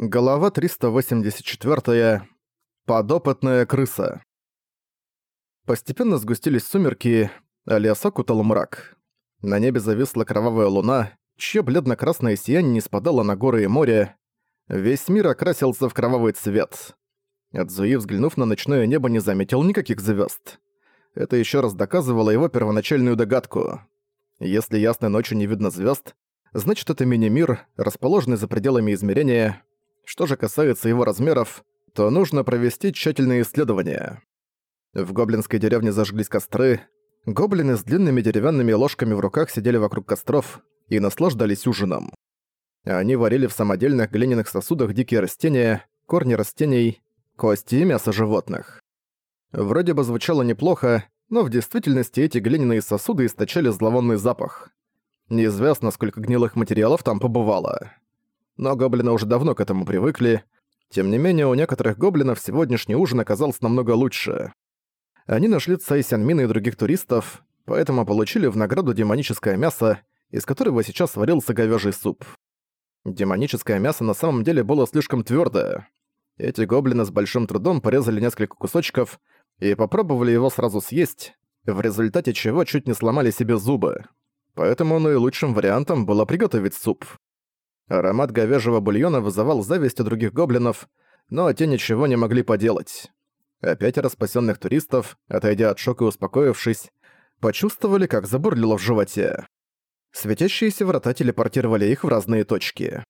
Голова 384. Подопытная крыса. Постепенно сгустились сумерки, а лес окутал мрак. На небе зависла кровавая луна, чье бледно-красное сияние не спадало на горы и море. Весь мир окрасился в кровавый цвет. Адзуи, взглянув на ночное небо, не заметил никаких звезд. Это еще раз доказывало его первоначальную догадку. Если ясной ночью не видно звезд, значит это мини-мир, расположенный за пределами измерения, что же касается его размеров, то нужно провести тщательные исследования. В гоблинской деревне зажглись костры, гоблины с длинными деревянными ложками в руках сидели вокруг костров и наслаждались ужином. Они варили в самодельных глиняных сосудах дикие растения, корни растений, кости и мясо животных. Вроде бы звучало неплохо, но в действительности эти глиняные сосуды источали зловонный запах. Неизвестно, сколько гнилых материалов там побывало но гоблины уже давно к этому привыкли. Тем не менее, у некоторых гоблинов сегодняшний ужин оказался намного лучше. Они нашли Цай Сянмина и других туристов, поэтому получили в награду демоническое мясо, из которого сейчас варился говяжий суп. Демоническое мясо на самом деле было слишком твердое. Эти гоблины с большим трудом порезали несколько кусочков и попробовали его сразу съесть, в результате чего чуть не сломали себе зубы. Поэтому наилучшим вариантом было приготовить суп. Аромат говяжьего бульона вызывал зависть у других гоблинов, но те ничего не могли поделать. А пятеро туристов, отойдя от шока и успокоившись, почувствовали, как забурлило в животе. Светящиеся врата телепортировали их в разные точки.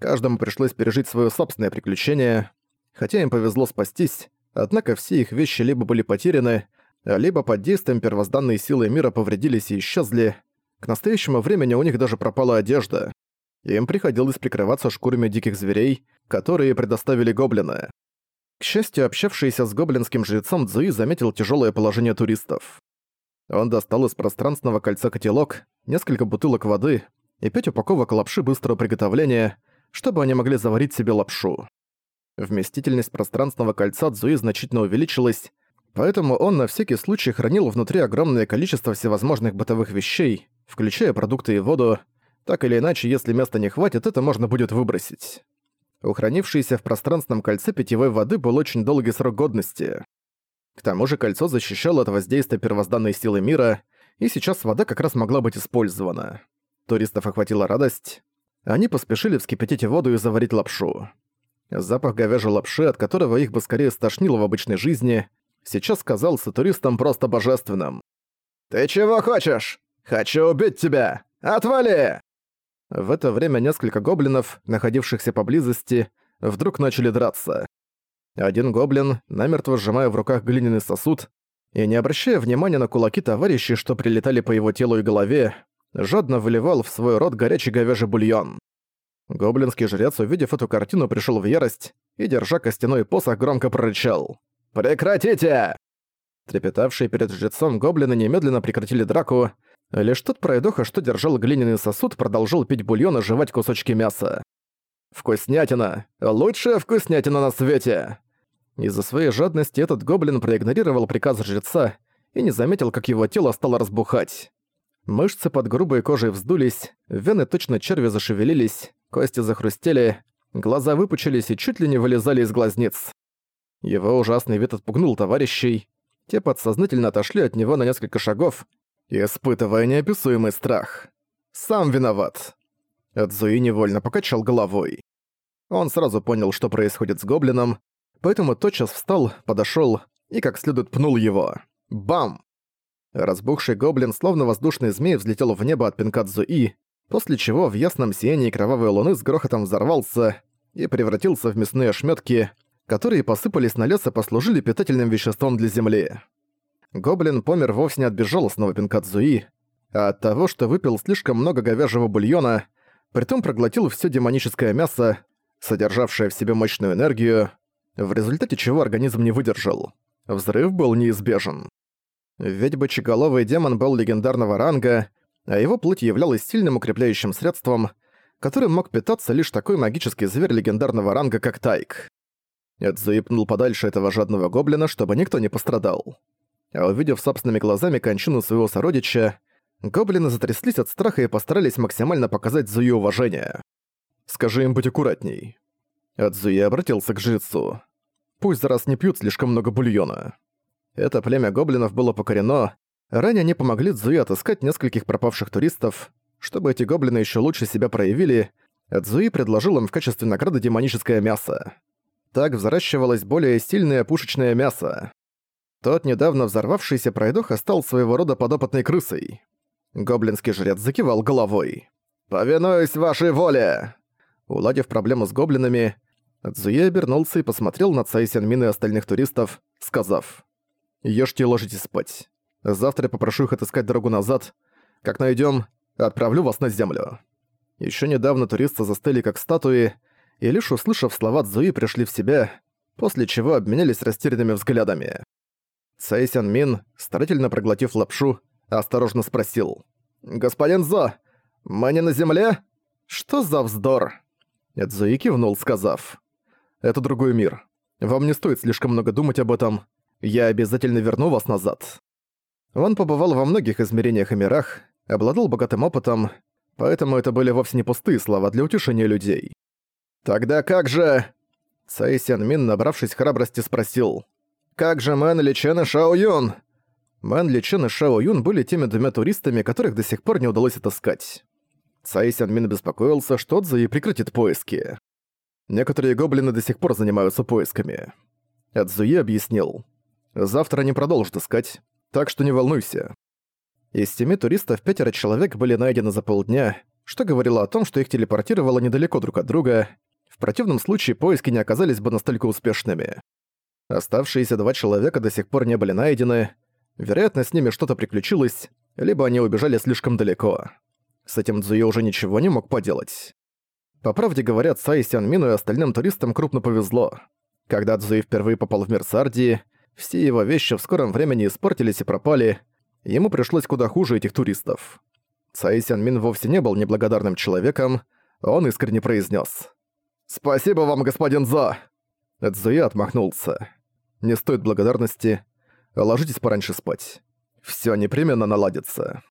Каждому пришлось пережить свое собственное приключение. Хотя им повезло спастись, однако все их вещи либо были потеряны, либо под действием первозданной силы мира повредились и исчезли. К настоящему времени у них даже пропала одежда. Им приходилось прикрываться шкурами диких зверей, которые предоставили гоблины. К счастью, общавшийся с гоблинским жрецом Цзуи заметил тяжелое положение туристов. Он достал из пространственного кольца котелок, несколько бутылок воды и пять упаковок лапши быстрого приготовления, чтобы они могли заварить себе лапшу. Вместительность пространственного кольца Цзуи значительно увеличилась, поэтому он на всякий случай хранил внутри огромное количество всевозможных бытовых вещей, включая продукты и воду, так или иначе, если места не хватит, это можно будет выбросить. Ухранившийся в пространственном кольце питьевой воды был очень долгий срок годности. К тому же кольцо защищало от воздействия первозданной силы мира, и сейчас вода как раз могла быть использована. Туристов охватила радость. Они поспешили вскипятить воду и заварить лапшу. Запах говяжьей лапши, от которого их бы скорее стошнило в обычной жизни, сейчас казался туристам просто божественным. «Ты чего хочешь? Хочу убить тебя! Отвали!» В это время несколько гоблинов, находившихся поблизости, вдруг начали драться. Один гоблин, намертво сжимая в руках глиняный сосуд, и не обращая внимания на кулаки товарищей, что прилетали по его телу и голове, жадно выливал в свой рот горячий говяжий бульон. Гоблинский жрец, увидев эту картину, пришел в ярость и, держа костяной посох, громко прорычал. «Прекратите!» Трепетавшие перед жрецом гоблины немедленно прекратили драку, Лишь тот пройдоха, что держал глиняный сосуд, продолжал пить бульон и жевать кусочки мяса. «Вкуснятина! Лучшая вкуснятина на свете!» Из-за своей жадности этот гоблин проигнорировал приказ жреца и не заметил, как его тело стало разбухать. Мышцы под грубой кожей вздулись, вены точно черви зашевелились, кости захрустели, глаза выпучились и чуть ли не вылезали из глазниц. Его ужасный вид отпугнул товарищей. Те подсознательно отошли от него на несколько шагов испытывая неописуемый страх. «Сам виноват». Эдзуи невольно покачал головой. Он сразу понял, что происходит с гоблином, поэтому тотчас встал, подошёл и как следует пнул его. Бам! Разбухший гоблин, словно воздушный змей, взлетел в небо от пинка Цзуи, после чего в ясном сиянии кровавой луны с грохотом взорвался и превратился в мясные ошметки, которые посыпались на лес и послужили питательным веществом для земли. Гоблин помер вовсе не от безжалостного пинка Цзуи, а от того, что выпил слишком много говяжьего бульона, притом проглотил все демоническое мясо, содержавшее в себе мощную энергию, в результате чего организм не выдержал. Взрыв был неизбежен. Ведь бычеголовый демон был легендарного ранга, а его плоть являлась сильным укрепляющим средством, которым мог питаться лишь такой магический зверь легендарного ранга, как Тайк. Эдзуи пнул подальше этого жадного гоблина, чтобы никто не пострадал увидев собственными глазами кончину своего сородича, гоблины затряслись от страха и постарались максимально показать Зую уважение. «Скажи им быть аккуратней». Адзуи обратился к жрецу. «Пусть за раз не пьют слишком много бульона». Это племя гоблинов было покорено. Ранее они помогли Цзуи отыскать нескольких пропавших туристов. Чтобы эти гоблины еще лучше себя проявили, Цзуи предложил им в качестве награды демоническое мясо. Так взращивалось более сильное пушечное мясо. Тот недавно взорвавшийся пройдоха стал своего рода подопытной крысой. Гоблинский жрец закивал головой. «Повинуюсь вашей воле!» Уладив проблему с гоблинами, Цзуе обернулся и посмотрел на Цай Сянмин и остальных туристов, сказав «Ешьте и ложитесь спать. Завтра я попрошу их отыскать дорогу назад. Как найдем, отправлю вас на землю». Еще недавно туристы застыли как статуи, и лишь услышав слова Цзуи, пришли в себя, после чего обменялись растерянными взглядами. Цай Сянмин, старательно проглотив лапшу, осторожно спросил. «Господин Зо, мы не на земле? Что за вздор?» Цзуи кивнул, сказав. «Это другой мир. Вам не стоит слишком много думать об этом. Я обязательно верну вас назад». Он побывал во многих измерениях и мирах, обладал богатым опытом, поэтому это были вовсе не пустые слова для утешения людей. «Тогда как же...» Цай Сян набравшись храбрости, спросил. «Как же Мэн Ли Чен и Шао Юн?» Мэн Ли Чен и Шао Юн были теми двумя туристами, которых до сих пор не удалось отыскать. Цай Сян Мин беспокоился, что Цзуи прекратит поиски. Некоторые гоблины до сих пор занимаются поисками. Цзуи объяснил. Завтра они продолжат искать, так что не волнуйся. Из семи туристов пятеро человек были найдены за полдня, что говорило о том, что их телепортировало недалеко друг от друга. В противном случае поиски не оказались бы настолько успешными. Оставшиеся два человека до сих пор не были найдены. Вероятно, с ними что-то приключилось, либо они убежали слишком далеко. С этим Цзуё уже ничего не мог поделать. По правде говоря, Цай Сянмину и остальным туристам крупно повезло. Когда Цзуи впервые попал в мир Сардии, все его вещи в скором времени испортились и пропали, ему пришлось куда хуже этих туристов. Цай Сянмин вовсе не был неблагодарным человеком, он искренне произнес: «Спасибо вам, господин Зо!» Цзуи отмахнулся. «Не стоит благодарности. Ложитесь пораньше спать. Всё непременно наладится».